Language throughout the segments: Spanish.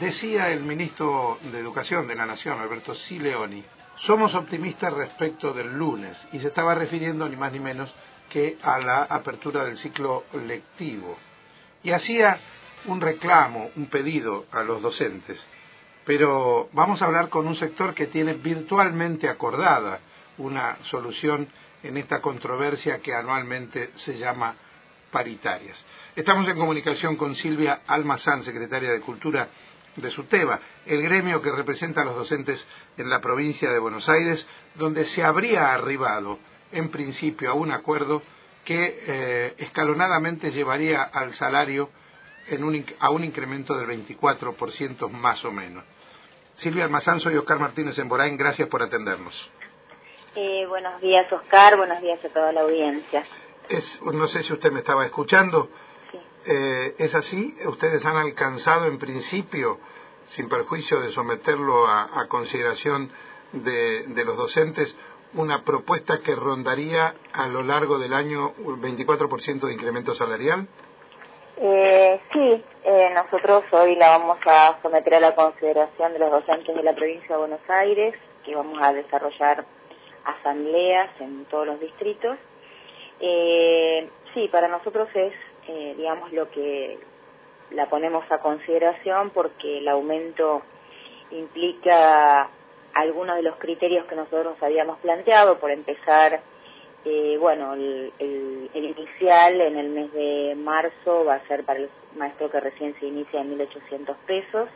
Decía el ministro de Educación de la Nación, Alberto Sileoni, somos optimistas respecto del lunes y se estaba refiriendo ni más ni menos que a la apertura del ciclo lectivo. Y hacía un reclamo, un pedido a los docentes. Pero vamos a hablar con un sector que tiene virtualmente acordada una solución en esta controversia que anualmente se llama paritarias. Estamos en comunicación con Silvia Almazán, secretaria de Cultura de SUTEBA, el gremio que representa a los docentes en la provincia de Buenos Aires, donde se habría arribado, en principio, a un acuerdo que eh, escalonadamente llevaría al salario a un incremento del 24% más o menos. Silvia Almazán, soy Oscar Martínez en Borain, gracias por atendernos. Eh, buenos días, Oscar, buenos días a toda la audiencia. no sé si usted me estaba escuchando. Eh, ¿Es así? ¿Ustedes han alcanzado en principio, sin perjuicio de someterlo a, consideración de, los docentes, una propuesta que rondaría a lo largo del año un 24% de incremento salarial? Eh, sí, eh, nosotros hoy la vamos a someter a la consideración de los docentes de la provincia de Buenos Aires, que vamos a desarrollar asambleas en todos los distritos. Eh, sí, para nosotros es eh, digamos, lo que la ponemos a consideración porque el aumento implica algunos de los criterios que nosotros habíamos planteado, por empezar, eh, bueno, el, inicial en el mes de marzo va a ser para el maestro que recién se inicia en 1.800 pesos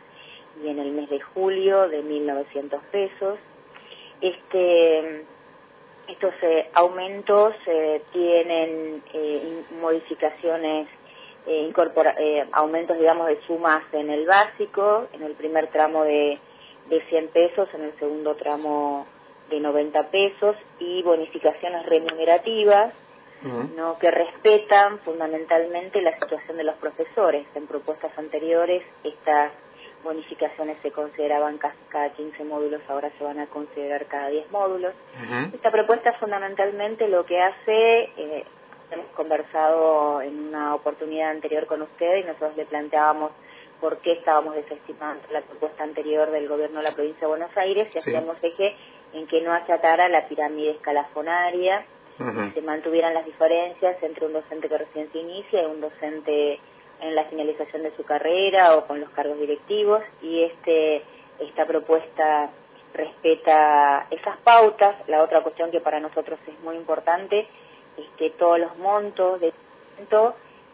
y en el mes de julio de 1.900 pesos. Este, estos eh, aumentos eh, tienen eh, modificaciones, incorpora, aumentos, digamos, de sumas en el básico, en el primer tramo de, de 100 pesos, en el segundo tramo de 90 pesos y bonificaciones remunerativas, ¿no? que respetan fundamentalmente la situación de los profesores. En propuestas anteriores estas bonificaciones se consideraban cada 15 módulos, ahora se van a considerar cada 10 módulos. Esta propuesta fundamentalmente lo que hace, eh, hemos conversado en una oportunidad anterior con usted y nosotros le planteábamos por qué estábamos desestimando la propuesta anterior del gobierno de la provincia de Buenos Aires y hacíamos eje en que no achatara la pirámide escalafonaria, se mantuvieran las diferencias entre un docente que recién se inicia y un docente en la finalización de su carrera o con los cargos directivos y este esta propuesta respeta esas pautas. La otra cuestión que para nosotros es muy importante es que todos los montos de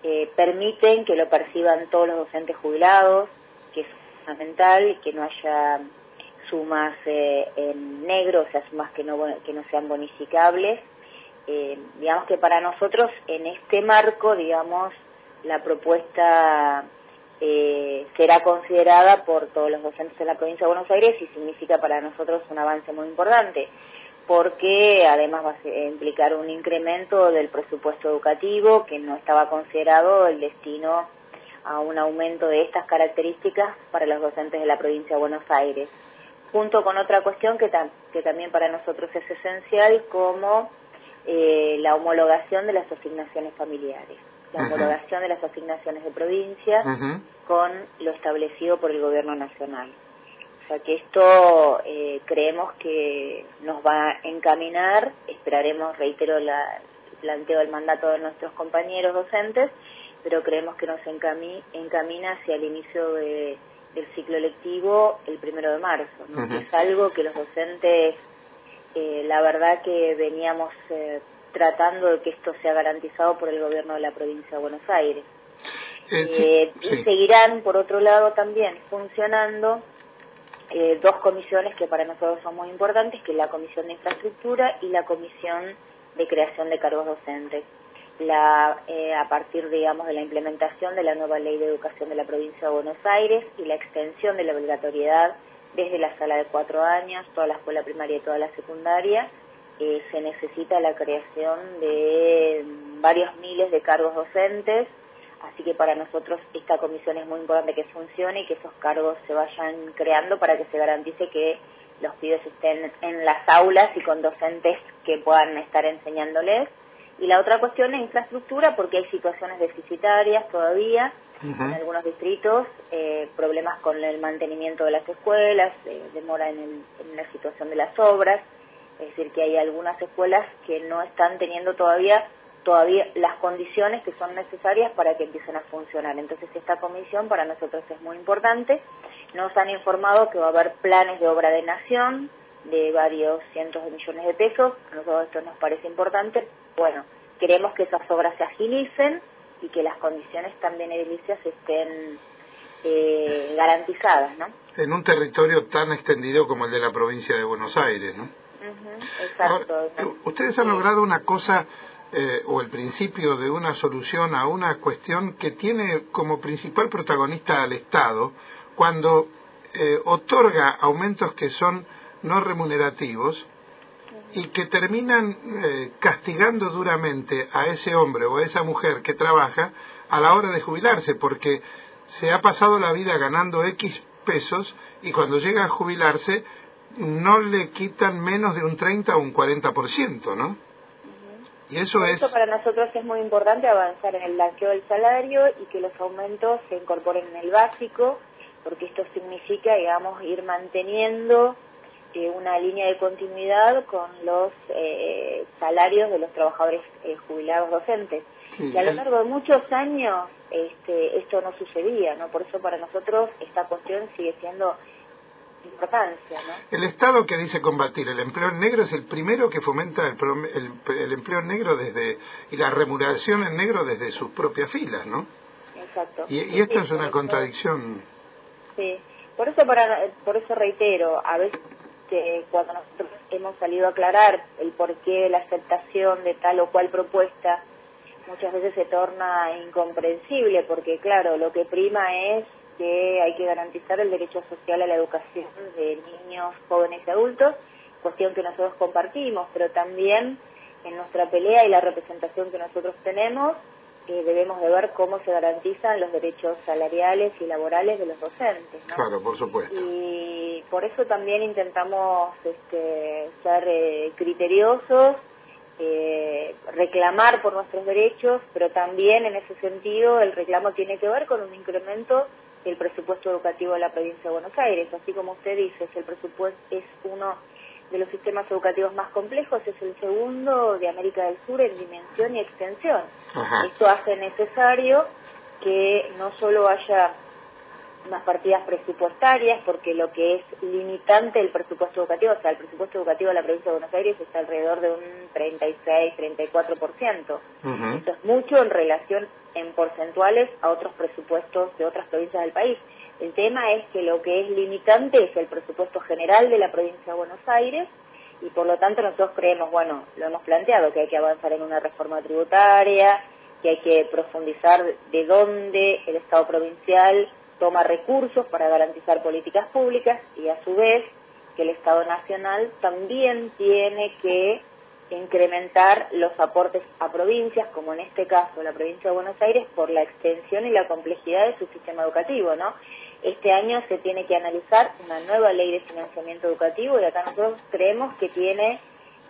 eh, permiten que lo perciban todos los docentes jubilados, que es fundamental, que no haya sumas eh, en negro, o sea, sumas que no, que no sean bonificables. Eh, digamos que para nosotros en este marco, digamos, la propuesta eh, será considerada por todos los docentes de la provincia de Buenos Aires y significa para nosotros un avance muy importante, porque además va a implicar un incremento del presupuesto educativo que no estaba considerado el destino a un aumento de estas características para los docentes de la provincia de Buenos Aires, junto con otra cuestión que, también para nosotros es esencial, como eh, la homologación de las asignaciones familiares la homologación de las asignaciones de provincia con lo establecido por el gobierno nacional. O sea que esto eh, creemos que nos va a encaminar, esperaremos, reitero, la, el planteo del mandato de nuestros compañeros docentes, pero creemos que nos encamina hacia el inicio de, del ciclo lectivo el primero de marzo, es algo que los docentes, eh, la verdad que veníamos eh, tratando de que esto sea garantizado por el gobierno de la provincia de Buenos Aires. Eh, eh, y seguirán, por otro lado, también funcionando eh, dos comisiones que para nosotros son muy importantes, que es la Comisión de Infraestructura y la Comisión de Creación de Cargos Docentes. La, a partir, digamos, de la implementación de la nueva Ley de Educación de la Provincia de Buenos Aires y la extensión de la obligatoriedad desde la sala de cuatro años, toda la escuela primaria y toda la secundaria, eh, se necesita la creación de varios miles de cargos docentes, así que para nosotros esta comisión es muy importante que funcione y que esos cargos se vayan creando para que se garantice que los pibes estén en las aulas y con docentes que puedan estar enseñándoles. Y la otra cuestión es infraestructura, porque hay situaciones deficitarias todavía en algunos distritos, eh, problemas con el mantenimiento de las escuelas, eh, demora en, en la situación de las obras, es decir, que hay algunas escuelas que no están teniendo todavía todavía las condiciones que son necesarias para que empiecen a funcionar. Entonces esta comisión para nosotros es muy importante. Nos han informado que va a haber planes de obra de nación de varios cientos de millones de pesos. A nosotros esto nos parece importante. Bueno, queremos que esas obras se agilicen y que las condiciones también edilicias estén eh, garantizadas, ¿no? En un territorio tan extendido como el de la provincia de Buenos Aires, ¿no? Exacto. ustedes han logrado una cosa eh, o el principio de una solución a una cuestión que tiene como principal protagonista al Estado cuando eh, otorga aumentos que son no remunerativos y que terminan eh, castigando duramente a ese hombre o a esa mujer que trabaja a la hora de jubilarse, porque se ha pasado la vida ganando X pesos y cuando llega a jubilarse no le quitan menos de un 30 o un 40%, ¿no? Y eso es... para nosotros es muy importante avanzar en el blanqueo del salario y que los aumentos se incorporen en el básico, porque esto significa, digamos, ir manteniendo eh, una línea de continuidad con los eh, salarios de los trabajadores eh, jubilados docentes. y a lo largo de muchos años este, esto no sucedía, ¿no? Por eso para nosotros esta cuestión sigue siendo importancia. El Estado que dice combatir el empleo negro es el primero que fomenta el, el, empleo negro desde y la remuneración en negro desde sus propias filas, ¿no? Exacto. Y, esto es una contradicción. Sí, por eso, para, por eso reitero, a veces que cuando nosotros hemos salido a aclarar el porqué de la aceptación de tal o cual propuesta, muchas veces se torna incomprensible, porque claro, lo que prima es que hay que garantizar el derecho social a la educación de niños, jóvenes y adultos, cuestión que nosotros compartimos, pero también en nuestra pelea y la representación que nosotros tenemos, eh, debemos de ver cómo se garantizan los derechos salariales y laborales de los docentes. Claro, por supuesto. Y por eso también intentamos este, ser eh, criteriosos, eh, reclamar por nuestros derechos, pero también en ese sentido el reclamo tiene que ver con un incremento el presupuesto educativo de la provincia de Buenos Aires. Así como usted dice, el presupuesto es uno de los sistemas educativos más complejos, es el segundo de América del Sur en dimensión y extensión. Esto hace necesario que no solo haya unas partidas presupuestarias, porque lo que es limitante el presupuesto educativo, o sea, el presupuesto educativo de la provincia de Buenos Aires está alrededor de un 36-34%. Esto es mucho en relación en porcentuales a otros presupuestos de otras provincias del país. El tema es que lo que es limitante es el presupuesto general de la provincia de Buenos Aires y por lo tanto nosotros creemos, bueno, lo hemos planteado, que hay que avanzar en una reforma tributaria, que hay que profundizar de dónde el Estado provincial toma recursos para garantizar políticas públicas y a su vez que el Estado Nacional también tiene que incrementar los aportes a provincias, como en este caso la provincia de Buenos Aires, por la extensión y la complejidad de su sistema educativo, ¿no? Este año se tiene que analizar una nueva ley de financiamiento educativo y acá nosotros creemos que tiene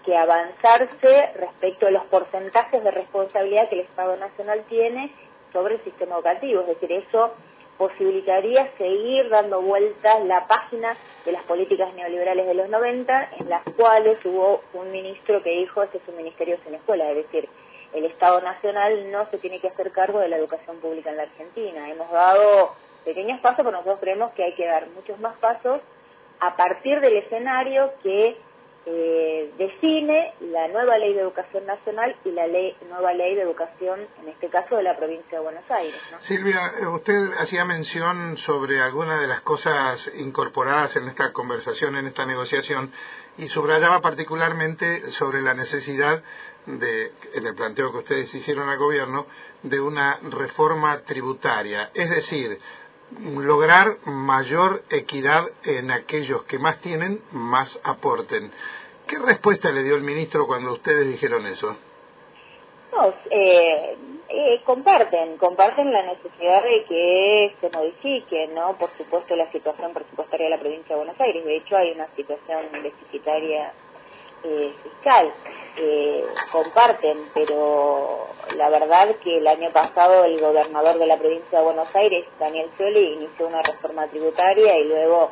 que avanzarse respecto a los porcentajes de responsabilidad que el Estado Nacional tiene sobre el sistema educativo, es decir, eso posibilitaría seguir dando vueltas la página de las políticas neoliberales de los 90, en las cuales hubo un ministro que dijo, este es un ministerio sin escuela, es decir, el Estado Nacional no se tiene que hacer cargo de la educación pública en la Argentina. Hemos dado pequeños pasos, pero nosotros creemos que hay que dar muchos más pasos a partir del escenario que eh, define la nueva ley de educación nacional y la ley, nueva ley de educación, en este caso, de la provincia de Buenos Aires. Silvia, usted hacía mención sobre algunas de las cosas incorporadas en esta conversación, en esta negociación, y subrayaba particularmente sobre la necesidad de, en el planteo que ustedes hicieron al gobierno, de una reforma tributaria. Es decir, lograr mayor equidad en aquellos que más tienen, más aporten. ¿Qué respuesta le dio el ministro cuando ustedes dijeron eso? No, eh, eh, comparten, comparten la necesidad de que se modifique, ¿no? Por supuesto, la situación presupuestaria de la provincia de Buenos Aires. De hecho, hay una situación deficitaria eh, fiscal. Eh, comparten, pero la verdad que el año pasado el gobernador de la provincia de Buenos Aires, Daniel Scioli, inició una reforma tributaria y luego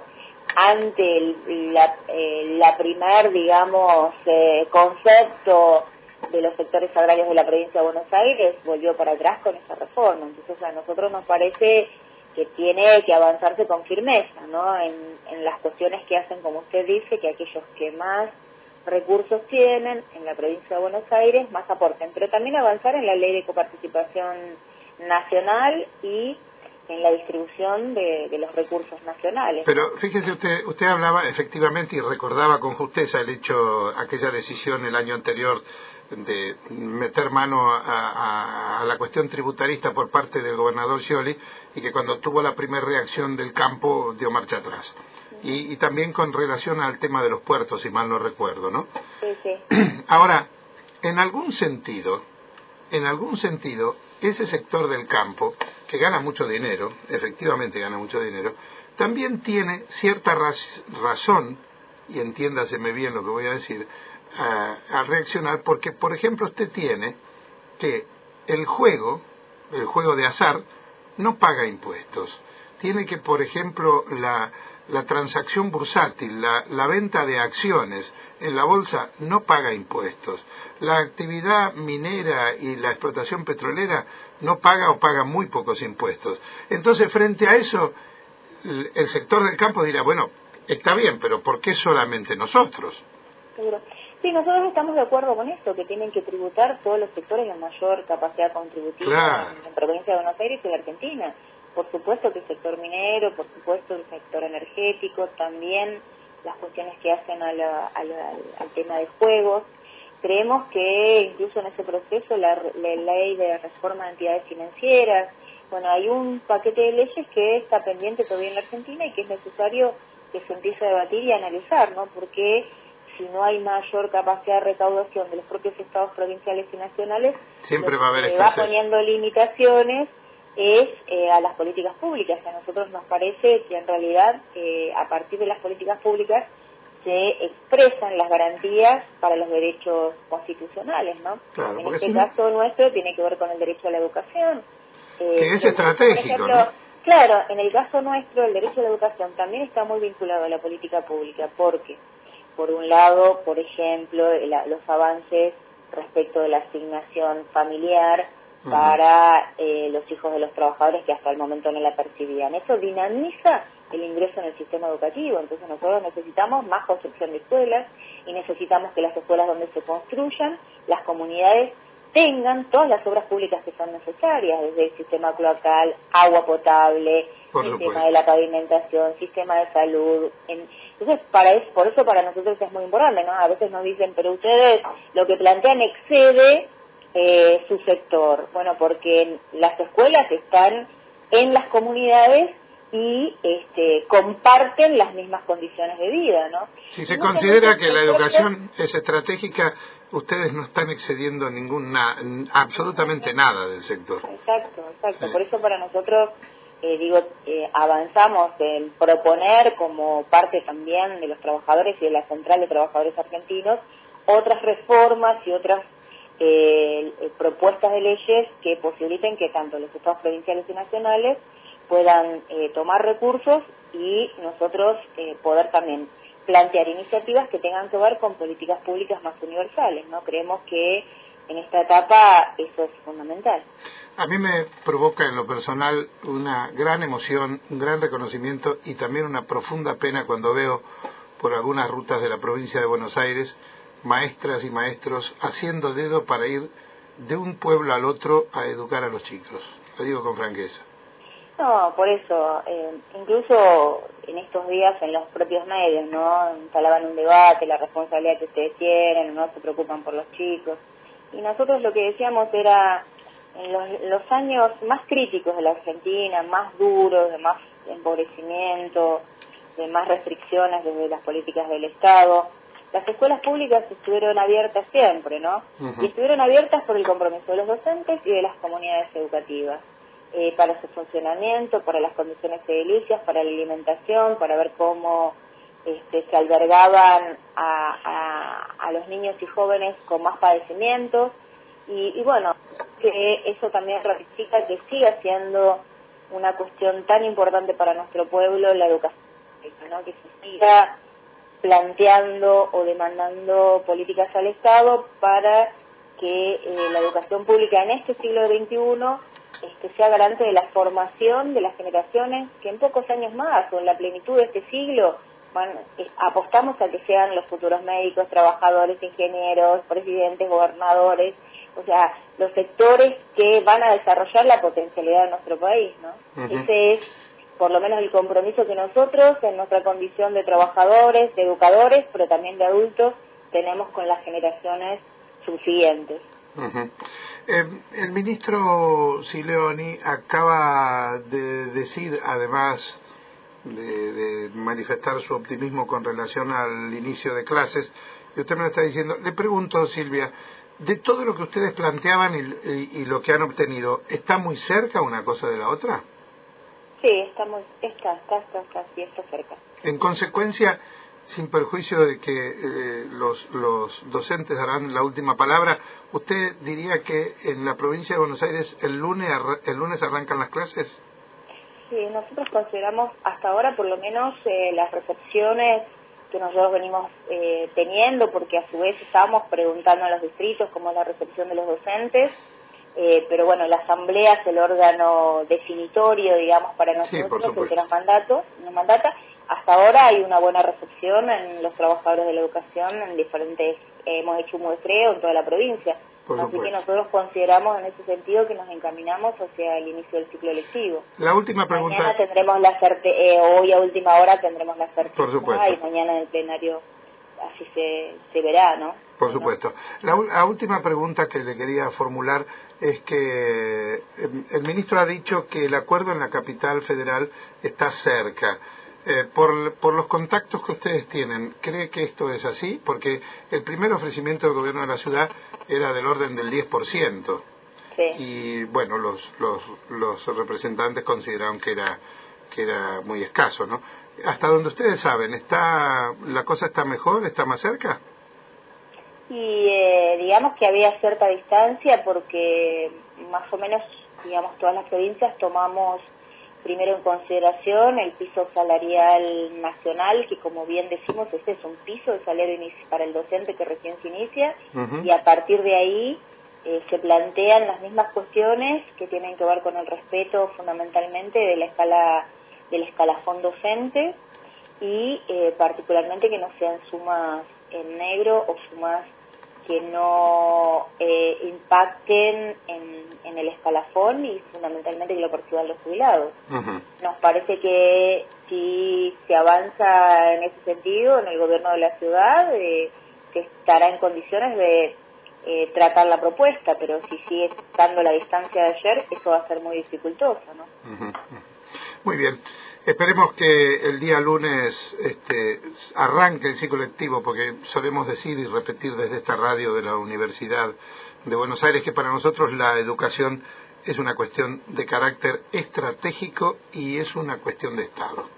ante la, eh, la primer, digamos, eh, concepto de los sectores agrarios de la provincia de Buenos Aires, volvió para atrás con esa reforma. Entonces a nosotros nos parece que tiene que avanzarse con firmeza, ¿no? En, en las cuestiones que hacen, como usted dice, que aquellos que más recursos tienen en la provincia de Buenos Aires, más aporten, pero también avanzar en la ley de coparticipación nacional y en la distribución de, los recursos nacionales. Pero fíjese usted, usted hablaba efectivamente y recordaba con justeza el hecho, aquella decisión el año anterior de meter mano a, la cuestión tributarista por parte del gobernador Scioli y que cuando tuvo la primera reacción del campo dio marcha atrás. Y, también con relación al tema de los puertos, si mal no recuerdo, ¿no? Sí, sí. Ahora, en algún sentido, en algún sentido, ese sector del campo, que gana mucho dinero, efectivamente gana mucho dinero, también tiene cierta razón, y entiéndaseme bien lo que voy a decir, a, reaccionar, porque, por ejemplo, usted tiene que el juego, el juego de azar, no paga impuestos. Tiene que, por ejemplo, la, la transacción bursátil, la, la, venta de acciones en la bolsa no paga impuestos. La actividad minera y la explotación petrolera no paga o paga muy pocos impuestos. Entonces, frente a eso, el, sector del campo dirá, bueno, está bien, pero ¿por qué solamente nosotros? Sí, nosotros estamos de acuerdo con esto, que tienen que tributar todos los sectores de mayor capacidad contributiva en la provincia de Buenos Aires y la Argentina. Por supuesto que el sector minero, por supuesto el sector energético, también las cuestiones que hacen al tema de juegos. Creemos que incluso en ese proceso la, la ley de reforma de entidades financieras, bueno, hay un paquete de leyes que está pendiente todavía en la Argentina y que es necesario que se empiece a debatir y analizar, ¿no? Porque si no hay mayor capacidad de recaudación de los propios estados provinciales y nacionales, siempre va a haber se va poniendo limitaciones es eh, a las políticas públicas. A nosotros nos parece que en realidad eh, a partir de las políticas públicas se expresan las garantías para los derechos constitucionales, ¿no? en este caso nuestro tiene que ver con el derecho a la educación. Eh, que es estratégico, Claro, en el caso nuestro el derecho a la educación también está muy vinculado a la política pública porque por un lado, por ejemplo, los avances respecto de la asignación familiar para eh, los hijos de los trabajadores que hasta el momento no la percibían. Eso dinamiza el ingreso en el sistema educativo, entonces nosotros necesitamos más construcción de escuelas y necesitamos que las escuelas donde se construyan, las comunidades tengan todas las obras públicas que son necesarias, desde el sistema cloacal, agua potable, sistema de la pavimentación, sistema de salud. entonces, para eso, por eso para nosotros es muy importante, ¿no? A veces nos dicen, pero ustedes lo que plantean excede eh, su sector. Bueno, porque las escuelas están en las comunidades y este, comparten las mismas condiciones de vida, ¿no? Si se considera que la educación es estratégica, ustedes no están excediendo ninguna, absolutamente nada del sector. Exacto, exacto. Por eso para nosotros, eh, digo, eh, avanzamos en proponer como parte también de los trabajadores y de la Central de Trabajadores Argentinos otras reformas y otras eh, propuestas de leyes que posibiliten que tanto los estados provinciales y nacionales puedan eh, tomar recursos y nosotros eh, poder también plantear iniciativas que tengan que ver con políticas públicas más universales, ¿no? Creemos que en esta etapa eso es fundamental. A mí me provoca en lo personal una gran emoción, un gran reconocimiento y también una profunda pena cuando veo por algunas rutas de la provincia de Buenos Aires maestras y maestros haciendo dedo para ir de un pueblo al otro a educar a los chicos. Lo digo con franqueza. No, por eso, eh, incluso en estos días en los propios medios, ¿no? Instalaban un debate, la responsabilidad que ustedes tienen, no se preocupan por los chicos. Y nosotros lo que decíamos era, en los, los años más críticos de la Argentina, más duros, de más empobrecimiento, de más restricciones desde las políticas del Estado, las escuelas públicas estuvieron abiertas siempre, ¿no? Y estuvieron abiertas por el compromiso de los docentes y de las comunidades educativas. Eh, para su funcionamiento, para las condiciones edilicias, para la alimentación, para ver cómo este, se albergaban a, a los niños y jóvenes con más padecimientos y, bueno, que eso también ratifica que siga siendo una cuestión tan importante para nuestro pueblo la educación, ¿no? que se siga planteando o demandando políticas al Estado para que eh, la educación pública en este siglo XXI este, sea garante de la formación de las generaciones que en pocos años más o en la plenitud de este siglo apostamos a que sean los futuros médicos, trabajadores, ingenieros, presidentes, gobernadores, o sea, los sectores que van a desarrollar la potencialidad de nuestro país, ¿no? Ese es por lo menos el compromiso que nosotros, en nuestra condición de trabajadores, de educadores, pero también de adultos, tenemos con las generaciones subsiguientes. Eh, el ministro Sileoni acaba de decir, además de, de, manifestar su optimismo con relación al inicio de clases, y usted me lo está diciendo, le pregunto, Silvia, de todo lo que ustedes planteaban y, lo que han obtenido, ¿está muy cerca una cosa de la otra? Sí, está, está, está, está, sí, está cerca. En consecuencia, sin perjuicio de que eh, los, los docentes darán la última palabra, ¿usted diría que en la provincia de Buenos Aires el lunes, el lunes arrancan las clases? Sí, nosotros consideramos hasta ahora por lo menos eh, las recepciones que nosotros venimos eh, teniendo, porque a su vez estamos preguntando a los distritos cómo es la recepción de los docentes, eh, pero bueno, la asamblea es el órgano definitorio, digamos, para nosotros, el que nos, mandato, nos mandata. Hasta ahora hay una buena recepción en los trabajadores de la educación en diferentes, hemos hecho un muestreo en toda la provincia. Así que nosotros consideramos en ese sentido que nos encaminamos hacia el inicio del ciclo lectivo. La última pregunta. Mañana tendremos la eh, hoy a última hora tendremos la certeza. Por supuesto. Y mañana en el plenario así se, se verá, ¿no? Por supuesto. La, última pregunta que le quería formular es que em, el ministro ha dicho que el acuerdo en la capital federal está cerca. Eh, por, por, los contactos que ustedes tienen, ¿cree que esto es así? Porque el primer ofrecimiento del gobierno de la ciudad era del orden del 10%. Sí. Y bueno, los, los, los representantes consideraron que era, que era muy escaso, ¿no? Hasta donde ustedes saben, ¿está, ¿la cosa está mejor? ¿Está más cerca? Y eh, digamos que había cierta distancia porque más o menos, digamos, todas las provincias tomamos primero en consideración el piso salarial nacional, que como bien decimos, este es un piso de salario para el docente que recién se inicia, y a partir de ahí eh, se plantean las mismas cuestiones que tienen que ver con el respeto fundamentalmente de la escala del escalafón docente y eh, particularmente que no sean sumas en negro o sumas que no eh, impacten en, el escalafón y fundamentalmente que lo perciban los jubilados. Nos parece que si se avanza en ese sentido en el gobierno de la ciudad, eh, estará en condiciones de eh, tratar la propuesta, pero si sigue estando la distancia de ayer, eso va a ser muy dificultoso. ¿no? Muy bien. Esperemos que el día lunes este, arranque el ciclo lectivo, porque solemos decir y repetir desde esta radio de la Universidad de Buenos Aires que para nosotros la educación es una cuestión de carácter estratégico y es una cuestión de Estado.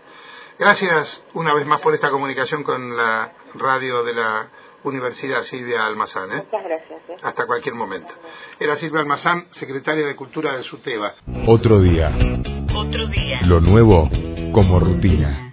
Gracias una vez más por esta comunicación con la radio de la Universidad Silvia Almazán. ¿eh? Muchas gracias. ¿eh? Hasta cualquier momento. Era Silvia Almazán, secretaria de Cultura de SUTEBA. Otro día. Lo nuevo como rutina.